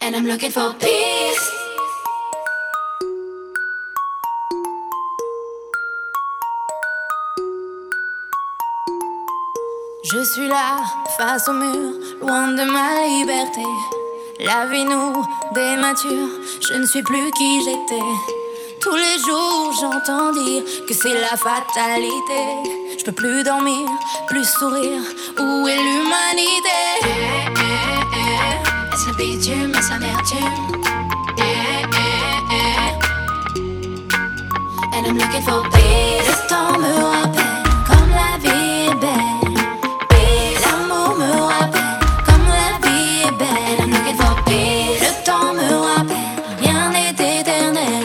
and I'm looking for peace. Je suis là, face au mur, loin de ma liberté. La vie nous démature, je ne suis plus qui j'étais. Tous les jours j'entends dire que c'est la fatalité. Je peux plus dormir, plus sourire. Où est l'humanité? Eh, eh, eh. Est-ce le bitume, est-ce l'amertume? And I'm looking for peace. Le temps me rappelle comme la vie est belle. Peace. L'amour me rappelle comme la vie est belle. I'm looking for peace. Le temps me rappelle rien n'est éternel.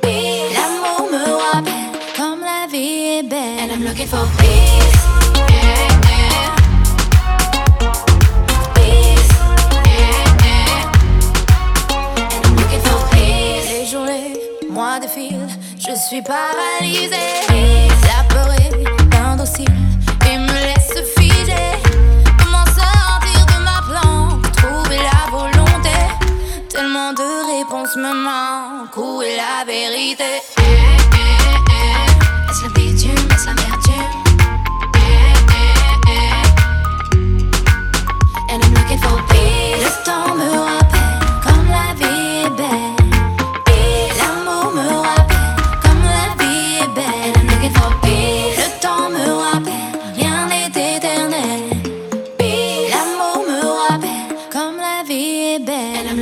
Peace. L'amour me rappelle comme la vie est belle. And I'm looking for peace. Je suis paralysée. La peur est indocile et me laisse figer. Comment sortir de ma planque, trouver la volonté? Tellement de réponses me manquent, où la vérité?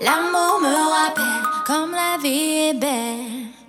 L'amour me rappelle comme la vie est belle.